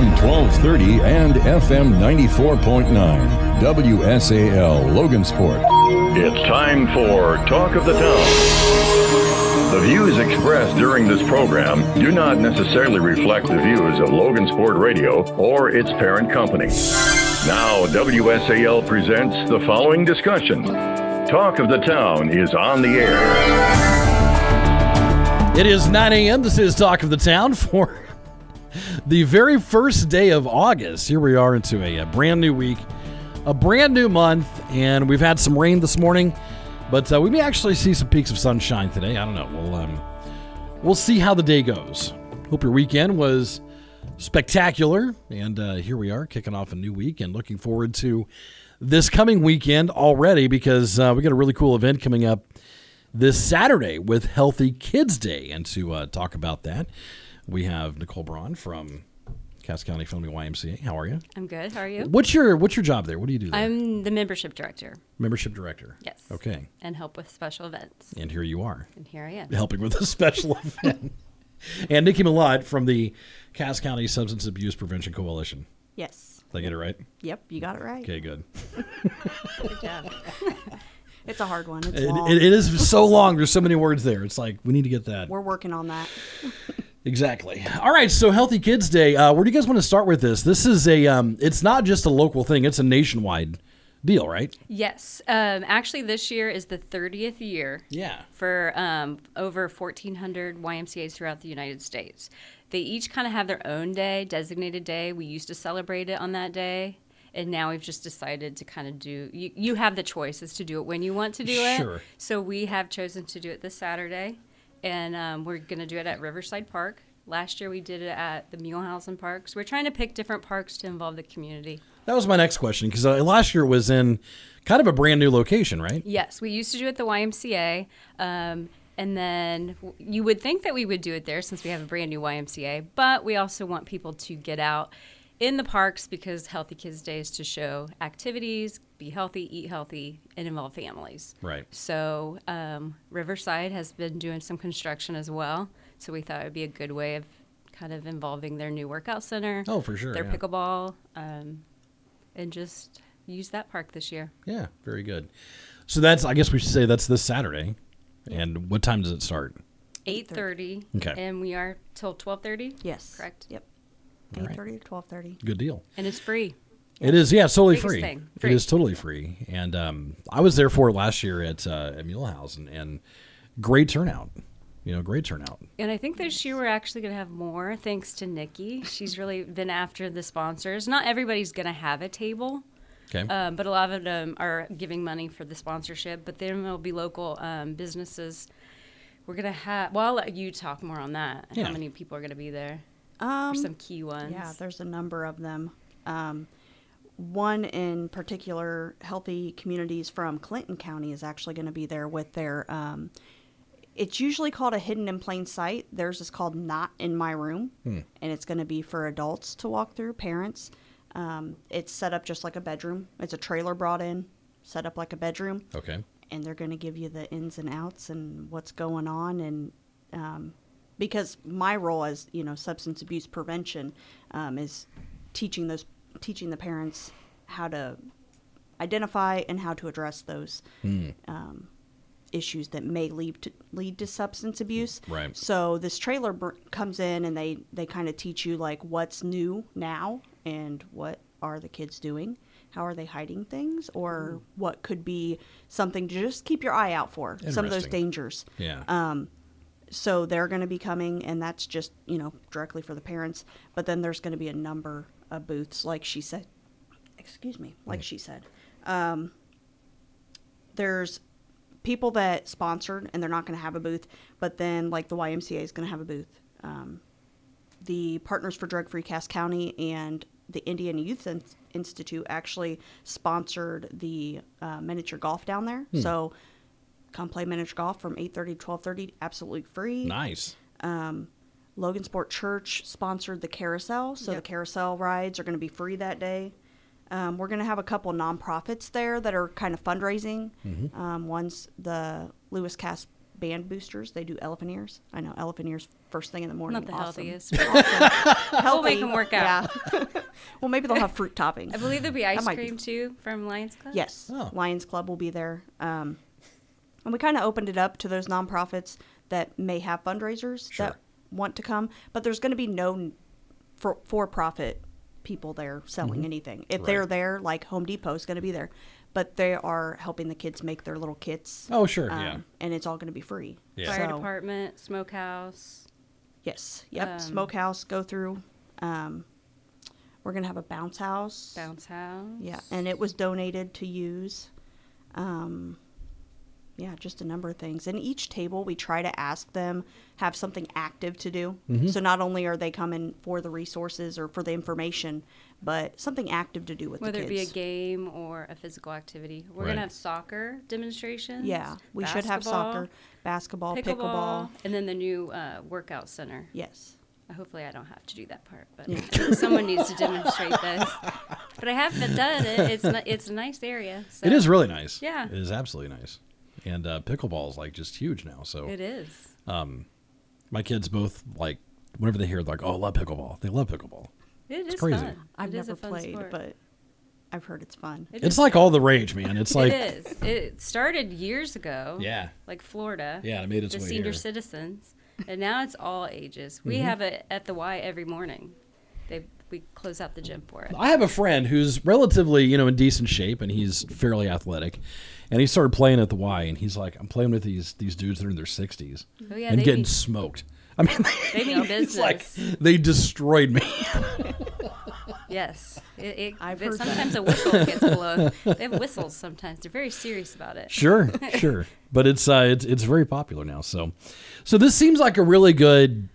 AM 1230 and FM 94.9. WSAL Logansport. It's time for Talk of the Town. The views expressed during this program do not necessarily reflect the views of Logansport Radio or its parent company. Now, WSAL presents the following discussion. Talk of the Town is on the air. It is 9 a.m. This is Talk of the Town for the very first day of August. Here we are into a, a brand new week, a brand new month, and we've had some rain this morning, but uh, we may actually see some peaks of sunshine today. I don't know. We'll um, we'll see how the day goes. Hope your weekend was spectacular, and uh, here we are kicking off a new week and looking forward to this coming weekend already because uh, we got a really cool event coming up this Saturday with Healthy Kids Day. And to uh, talk about that, we have Nicole Braun from Cass County Family YMCA. How are you? I'm good. How are you? What's your What's your job there? What do you do there? I'm the membership director. Membership director. Yes. Okay. And help with special events. And here you are, And here I am. helping with a special event. And Nikki Malott from the Cass County Substance Abuse Prevention Coalition. Yes. Did I get it right? Yep, you got it right. Okay, good. Good job. It's a hard one. It's It, long. it, it is so long. There's so many words there. It's like we need to get that. We're working on that. Exactly. All right. So, Healthy Kids Day. Uh, where do you guys want to start with this? This is a. Um, it's not just a local thing. It's a nationwide deal, right? yes. Um, actually, this year is the 30th year Yeah. for um, over 1,400 YMCAs throughout the United States. They each kind of have their own day, designated day. We used to celebrate it on that day. And now we've just decided to kind of do. You, you have the choice as to do it when you want to do it. Sure. So we have chosen to do it this Saturday, and um, we're going to do it at Riverside Park. Last year we did it at the Mulehausen Park. So we're trying to pick different parks to involve the community. That was my next question because uh, last year was in kind of a brand new location, right? Yes, we used to do it at the YMCA. Um, and then you would think that we would do it there since we have a brand new YMCA, but we also want people to get out in the parks because Healthy Kids Day is to show activities, be healthy, eat healthy, and involve families. Right. So um, Riverside has been doing some construction as well. So we thought it would be a good way of kind of involving their new workout center, Oh, for sure. their yeah. pickleball, um, and just use that park this year. Yeah. Very good. So that's. I guess we should say that's this Saturday. And what time does it start? Eight thirty. Okay. And we are till twelve thirty. Yes. Correct. Yep. Eight thirty right. to twelve thirty. Good deal. And it's free. It is, yeah, it's totally free. thing, free. is totally free, and um, I was there for it last year at uh, at Mulehausen, and great turnout. You know, great turnout. And I think this year we're actually going to have more thanks to Nikki. She's really been after the sponsors. Not everybody's going to have a table, Okay. um, but a lot of them are giving money for the sponsorship. But then there'll be local um, businesses. We're going to have, well, I'll let you talk more on that. Yeah. How many people are going to be there? Um, some key ones. yeah, there's a number of them. Um, one in particular, Healthy Communities from Clinton County is actually going to be there with their. Um, it's usually called a hidden in plain sight. Theirs is called Not in My Room, and it's going to be for adults to walk through, parents. Um, it's set up just like a bedroom. It's a trailer brought in, set up like a bedroom. okay. and they're going to give you the ins and outs and what's going on and um, because my role as you know substance abuse prevention um, is teaching those teaching the parents how to identify and how to address those um, issues that may lead to lead to substance abuse. Right. so this trailer br- comes in and they they kind of teach you like what's new now and what are the kids doing? How are they hiding things? Or what could be something to just keep your eye out for some of those dangers. Yeah. um, so they're going to be coming and that's just you know directly for the parents. But then there's going to be a number of booths like she said excuse me like she said. Um, there's people that sponsored and they're not going to have a booth but then like the ymca is going to have a booth. Um, the partners for drug free cass county and the indiana youth In- institute actually sponsored the uh, miniature golf down there. So come play miniature golf from 8.30 to 12.30 absolutely free. Nice. Logan Sport Church sponsored the carousel, so the carousel rides are going to be free that day. Um, we're going to have a couple nonprofits there that are kind of fundraising. Um, one's the Lewis Cass band boosters. They do elephant ears. I know elephant ears first thing in the morning. Not the awesome. healthiest. Awesome. We'll make 'em work out. Yeah. well, maybe they'll have fruit toppings. I believe there'll be ice might be- cream too from Lions Club. Yes, Oh. Lions Club will be there. Um, and we kind of opened it up to those nonprofits that may have fundraisers Sure. that want to come, but there's going to be no for for profit people there selling anything. If they're Mm-hmm. There, like Home Depot is going to be there, but they are helping the kids make their little kits. Oh, sure, um, yeah. and it's all going to be free. Yeah. Fire So- department, smokehouse. Yes. Yep. Um, Smokehouse go through. Um, we're gonna have a bounce house. Bounce house. Yeah, and it was donated to use. Um, yeah, just a number of things. And each table, we try to ask them have something active to do. Mm-hmm. So not only are they coming for the resources or for the information, but something active to do with the money. Whether the it be a game or a physical activity. We're Right. gonna have soccer demonstrations. yeah, we should have soccer, basketball, pickleball, pickleball. and then the new uh, workout center. Yes. Hopefully, I don't have to do that part, but Yeah. Someone needs to demonstrate this. But I have been done it. It's it's a nice area. So It is really nice. Yeah. It is absolutely nice. And uh, pickleball is like just huge now. So It is. Um, my kids both like whenever they hear like, oh, I love pickleball. They love pickleball. It is crazy. fun. I've It is a never played, sport. but I've heard it's fun. It It's like fun. all the rage, man. It's like it is. It started years ago. Yeah. Like Florida. Yeah, it made its the way senior here. Mm-hmm. citizens, and now it's all ages. We have it at the Y every morning. They we close out the gym for it. I have a friend who's relatively, you know, in decent shape, and he's fairly athletic. And he started playing at the Y, and he's like, I'm playing with these these dudes that are in their 60s Oh yeah, and getting mean, smoked. I mean, they mean it's like business. they destroyed me. Yes, it, it, I've it- heard sometimes a whistle gets blown. They have whistles sometimes. They're very serious about it. sure, sure, but it's uh, it's it's very popular now. So, so this seems like a really good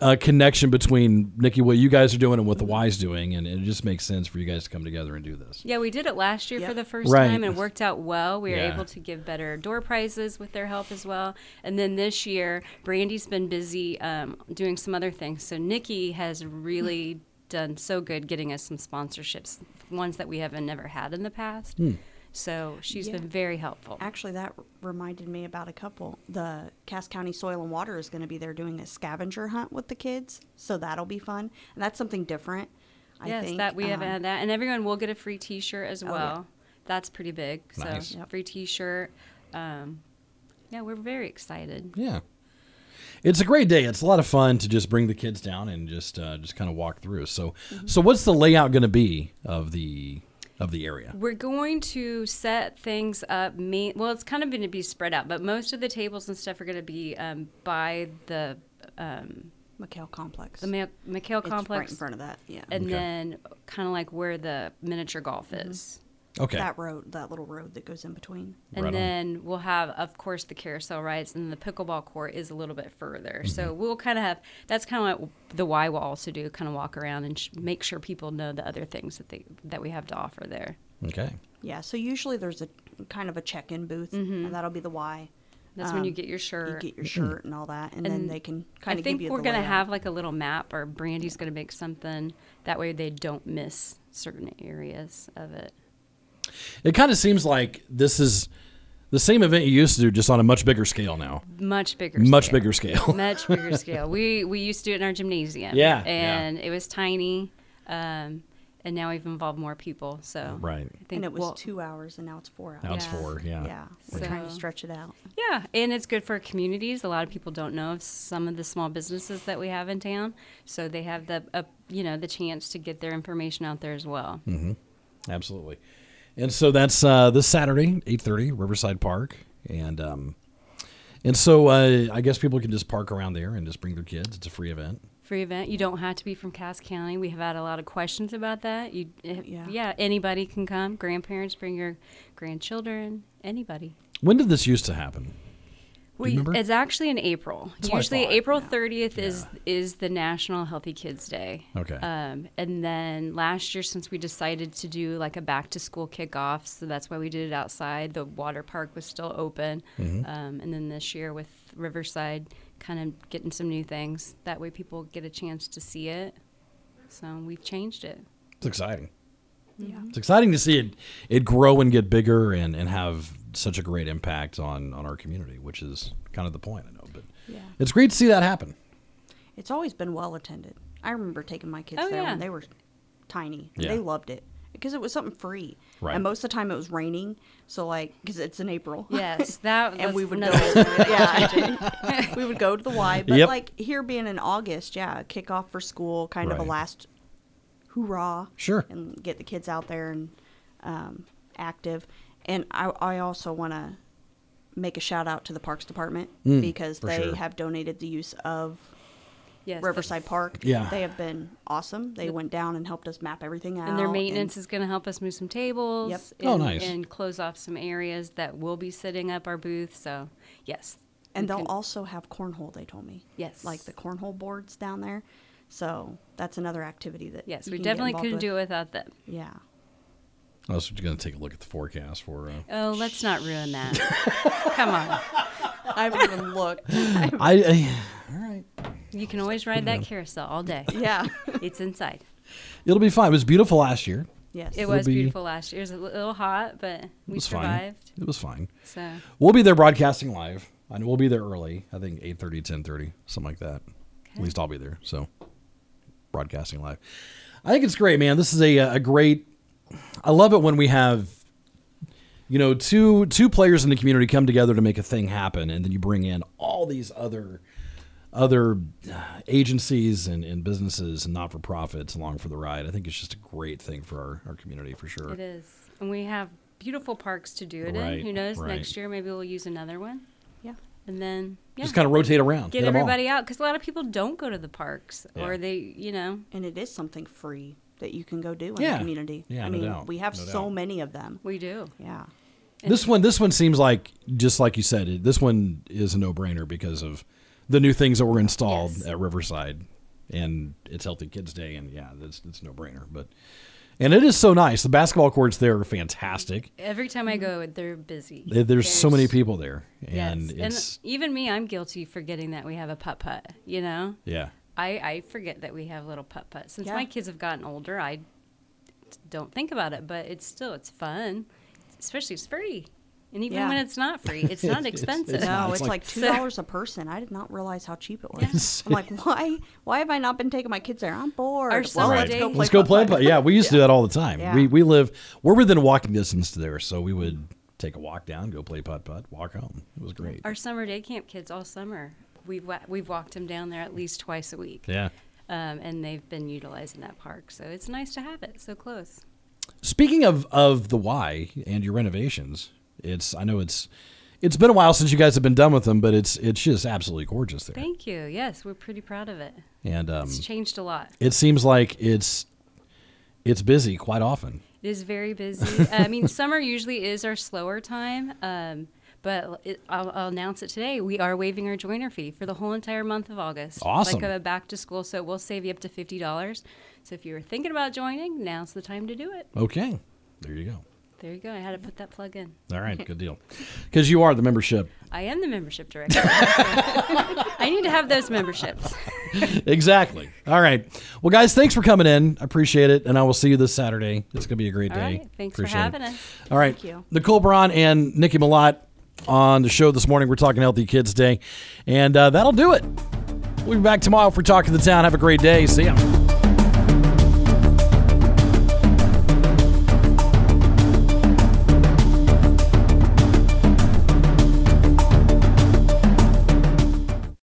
uh, connection between Nikki, what you guys are doing, and what the Y's doing, and it just makes sense for you guys to come together and do this. Yeah, we did it last year for the first Right. time and it worked out well. We were Yeah. able to give better door prizes with their help as well. And then this year, Brandy's been busy um, doing some other things. So Nikki has really done so good getting us some sponsorships, ones that we haven't never had in the past. So she's Yeah. been very helpful. Actually, that r- reminded me about a couple. The Cass County Soil and Water is going to be there doing a scavenger hunt with the kids, so that'll be fun. And that's something different. I yes, think. that we haven't Um, had that, and everyone will get a free T-shirt as yeah. well. That's pretty big. So Yep. free T-shirt. Um, yeah, we're very excited. Yeah. It's a great day. It's a lot of fun to just bring the kids down and just uh, just kind of walk through. So, so what's the layout going to be of the of the area? We're going to set things up. Main, well, it's kind of going to be spread out, but most of the tables and stuff are going to be um, by the um, McHale Complex. the Ma- McHale It's complex, right in front of that. Yeah. and Okay. then kind of like where the miniature golf is. Okay. That road, that little road that goes in between. And Right on. then we'll have, of course, the carousel rides, and the pickleball court is a little bit further. Mm-hmm. So we'll kind of have that's kind of what the Y will also do, kind of walk around and sh- make sure people know the other things that they that we have to offer there. Okay. Yeah. So usually there's a kind of a check-in booth, and that'll be the Y. That's when you Um, get your shirt. You shirt. get your shirt and all that, and, then they can I kind of think give you we're gonna have like a little map, or Brandy's gonna make something that way they don't miss certain areas of it. It kind of seems like this is the same event you used to do, just on a much bigger scale now. Much bigger. Much scale. bigger scale. Much bigger scale. We we used to do it in our gymnasium. Yeah, yeah. And it was tiny, um, and now we've involved more people. So Right. I think and it was we'll- two hours, and now it's four hours. Now it's four. Yeah. Yeah, we're trying to stretch it out. Yeah, and it's good for communities. A lot of people don't know of some of the small businesses that we have in town, so they have the uh, you know the chance to get their information out there as well. Absolutely. And so that's uh, this Saturday, eight thirty, Riverside Park, and um, and so uh, I guess people can just park around there and just bring their kids. It's a free event. Free event. You don't have to be from Cass County. We have had a lot of questions about that. You, eh, Yeah. yeah, anybody can come. Grandparents bring your grandchildren. Anybody. When did this used to happen? We, remember? it's actually in April. That's Usually, thought, April yeah. 30th is Yeah. is the National Healthy Kids Day. Okay. Um, and then last year, since we decided to do like a back to school kickoff, so that's why we did it outside. The water park was still open. Mm-hmm. Um, and then this year with Riverside, kind of getting some new things. That way, people get a chance to see it. So we've changed it. It's exciting. Yeah. It's exciting to see it it grow and get bigger and, and have such a great impact on on our community, which is kind of the point. I know, but Yeah. it's great to see that happen. It's always been well attended. I remember taking my kids Oh, there yeah. when they were tiny. and Yeah. They loved it because it was something free. Right. And most of the time it was raining, so like because it's in April. Yes, that and was we would go. yeah, we would go to the Y. But Yep. like here being in August, yeah, kickoff for school, kind of a last hoorah. Sure. And get the kids out there and um, active. And I, I also want to make a shout out to the Parks Department Mm, because they sure. have donated the use of yes, Riverside Park. Yeah. They have been awesome. They went down and helped us map everything out. And their maintenance is going to help us move some tables. Yep. And, Oh, nice. And close off some areas that will be setting up our booth. So, yes. And they'll can- also have cornhole, they told me. Yes. Like the cornhole boards down there. So that's another activity that Yes, you we can definitely involved couldn't with. do it without them. Yeah. I was going to take a look at the forecast for. Uh, Oh, let's not ruin that. Come on. I haven't even looked. I, I all right. You can always ride that carousel all day. yeah. It's inside. It'll be fine. It was beautiful last year. yes. It It'll was be- beautiful last year. It was a little hot, but It we was survived. fine. It was fine. So, We'll be there broadcasting live. I know we'll be there early. I think 8:30, 10:30, something like that. At least I'll be there. So broadcasting live. I think it's great, man. This is a a great. I love it when we have, you know, two two players in the community come together to make a thing happen, and then you bring in all these other other uh, agencies and, and businesses and not for profits along for the ride. I think it's just a great thing for our, our community for sure. it is. And we have beautiful parks to do it Right, in. Who knows? right. Next year, maybe we'll use another one. Yeah. And then, yeah. Just kind of rotate around. get hit 'em all. everybody out because a lot of people don't go to the parks Yeah. or they, you know, And it is something free that you can go do in Yeah. the community. Yeah, I no mean, doubt. we have No so doubt. many of them. we do. Yeah. This one, this one seems like just like you said. This one is a no-brainer because of the new things that were installed Yes. at Riverside, and it's Healthy Kids Day, and yeah, it's it's no brainer. But and it is so nice. The basketball courts there are fantastic. Every time I go, they're busy. There- There's so many people there, and Yes. it's and even me, I'm guilty forgetting that we have a putt putt. You know, yeah, I, I forget that we have little putt putt. Since Yeah. my kids have gotten older, I don't think about it, but it's still it's fun, especially it's free, and even Yeah. when it's not free, it's not It's- it's- expensive. it's not. No, It's it's, like- like two dollars a person. I did not realize how cheap it was. I'm like, why? Why have I not been taking my kids there? I'm bored. Our well, summer let's go play let's go play. putt-putt. Yeah, we used to do that all the time. Yeah. We we live we're within walking distance to there, so we would take a walk down, go play putt putt, walk home. It was great. Our summer day camp kids all summer, we've wa- we've walked them down there at least twice a week, Yeah. um, and they've been utilizing that park. So it's nice to have it so close. Speaking of of the Y and your renovations, it's I know it's it's been a while since you guys have been done with them, but it's it's just absolutely gorgeous there. Thank you. Yes, we're pretty proud of it. And um, It's changed a lot. it seems like it's it's busy quite often. It is very busy. I mean, summer usually is our slower time, um, but it, I'll, I'll announce it today. We are waiving our joiner fee for the whole entire month of August. Awesome. Like a back to school, so we'll save you up to fifty dollars. So if you were thinking about joining, now's the time to do it. Okay, there you go. There you go. I had to put that plug in. All right, good deal. Because you are the membership. I am the membership director. I need to have those memberships. exactly. All right. Well, guys, thanks for coming in. I appreciate it, and I will see you this Saturday. It's going to be a great All day. right. Thanks Appreciate for it. having us. All right. Thank you. Nicole Braun and Nikki Malott on the show this morning. We're talking Healthy Kids Day, and uh, that'll do it. We'll be back tomorrow for Talking to the Town. Have a great day. See ya.